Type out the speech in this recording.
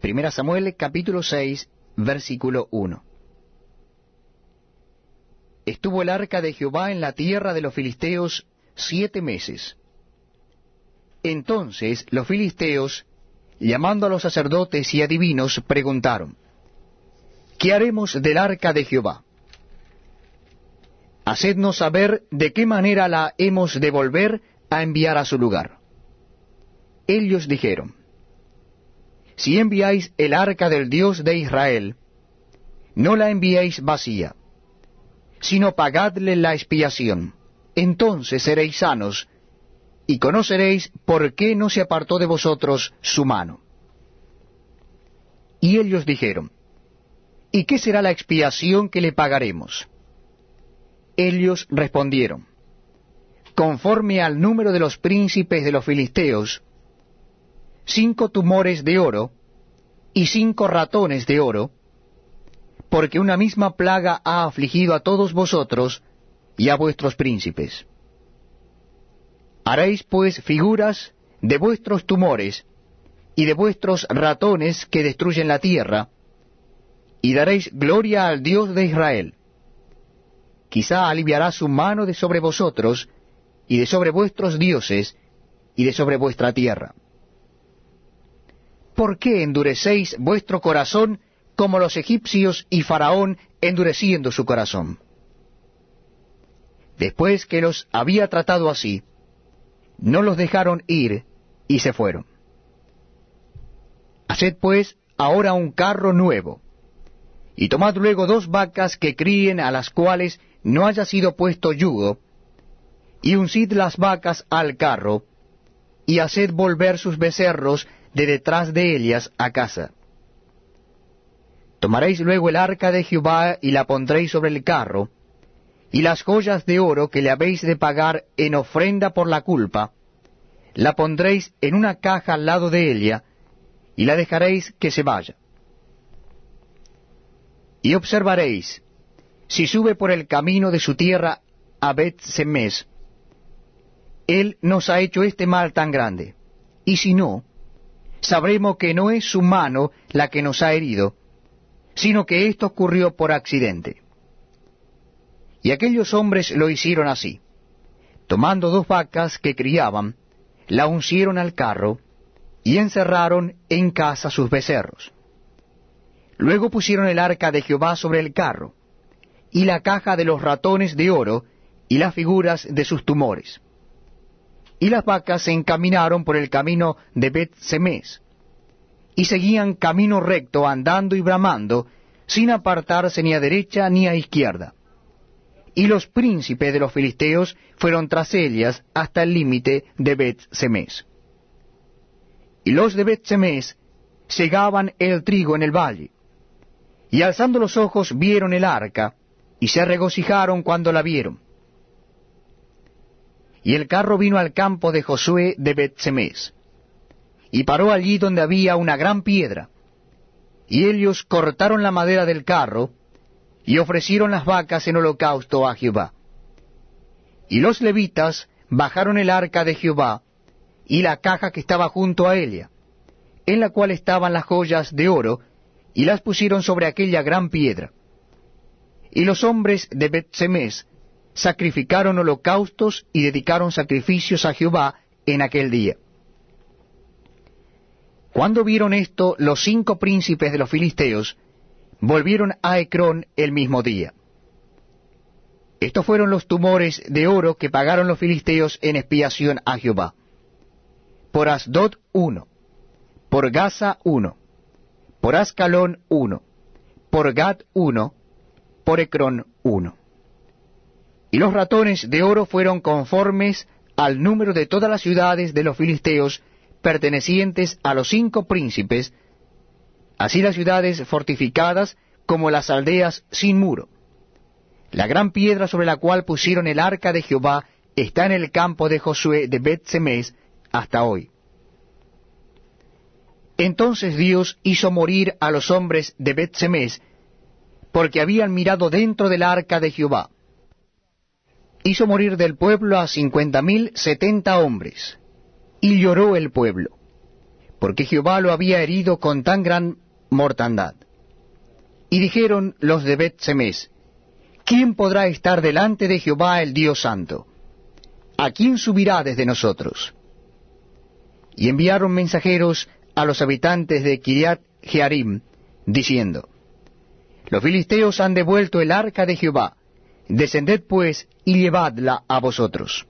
Primera Samuel capítulo 6, versículo 1. Estuvo el arca de Jehová en la tierra de los filisteos siete meses. Entonces los filisteos, llamando a los sacerdotes y adivinos, preguntaron, ¿Qué haremos del arca de Jehová? Hacednos saber de qué manera la hemos de volver a enviar a su lugar. Ellos dijeron, Si enviáis el arca del Dios de Israel, no la enviéis vacía, sino pagadle la expiación, entonces seréis sanos, y conoceréis por qué no se apartó de vosotros su mano. Y ellos dijeron, ¿Y qué será la expiación que le pagaremos? Ellos respondieron, conforme al número de los príncipes de los filisteos, cinco tumores de oro y cinco ratones de oro, porque una misma plaga ha afligido a todos vosotros y a vuestros príncipes. Haréis pues figuras de vuestros tumores y de vuestros ratones que destruyen la tierra, y daréis gloria al Dios de Israel quizá aliviará su mano de sobre vosotros, y de sobre vuestros dioses, y de sobre vuestra tierra. ¿Por qué endurecéis vuestro corazón como los egipcios y Faraón endureciendo su corazón? Después que los había tratado así, no los dejaron ir y se fueron. Haced pues ahora un carro nuevo, y tomad luego dos vacas que críen a las cuales no haya sido puesto yugo, y uncid las vacas al carro, y haced volver sus becerros de detrás de ellas a casa. Tomaréis luego el arca de Jehová y la pondréis sobre el carro, y las joyas de oro que le habéis de pagar en ofrenda por la culpa, la pondréis en una caja al lado de ella, y la dejaréis que se vaya. Y observaréis, si sube por el camino de su tierra a bet -Semes, Él nos ha hecho este mal tan grande. Y si no, sabremos que no es su mano la que nos ha herido, sino que esto ocurrió por accidente. Y aquellos hombres lo hicieron así. Tomando dos vacas que criaban, la uncieron al carro, y encerraron en casa sus becerros. Luego pusieron el arca de Jehová sobre el carro, y la caja de los ratones de oro, y las figuras de sus tumores. Y las vacas se encaminaron por el camino de bet -Semes, y seguían camino recto, andando y bramando, sin apartarse ni a derecha ni a izquierda. Y los príncipes de los filisteos fueron tras ellas hasta el límite de bet -Semes. Y los de bet -Semes segaban el trigo en el valle, y alzando los ojos vieron el arca, y se regocijaron cuando la vieron. Y el carro vino al campo de Josué de Betsemes, y paró allí donde había una gran piedra. Y ellos cortaron la madera del carro, y ofrecieron las vacas en holocausto a Jehová. Y los levitas bajaron el arca de Jehová, y la caja que estaba junto a ella, en la cual estaban las joyas de oro, y las pusieron sobre aquella gran piedra. Y los hombres de Bet-Semes sacrificaron holocaustos y dedicaron sacrificios a Jehová en aquel día. Cuando vieron esto, los cinco príncipes de los filisteos volvieron a Ecrón el mismo día. Estos fueron los tumores de oro que pagaron los filisteos en expiación a Jehová. Por Asdod uno, por Gaza uno, por Ascalón uno, por Gad uno, por Ecrón uno. Y los ratones de oro fueron conformes al número de todas las ciudades de los filisteos pertenecientes a los cinco príncipes, así las ciudades fortificadas como las aldeas sin muro. La gran piedra sobre la cual pusieron el arca de Jehová está en el campo de Josué de Bet-Semes hasta hoy. Entonces Dios hizo morir a los hombres de Bet-Semes porque habían mirado dentro del arca de Jehová. Hizo morir del pueblo a cincuenta mil setenta hombres, y lloró el pueblo, porque Jehová lo había herido con tan gran mortandad. Y dijeron los de Bet ¿quién podrá estar delante de Jehová el Dios Santo? ¿A quién subirá desde nosotros? Y enviaron mensajeros a los habitantes de Kiriat Jearim, diciendo, Los filisteos han devuelto el arca de Jehová, descended pues y llevadla a vosotros.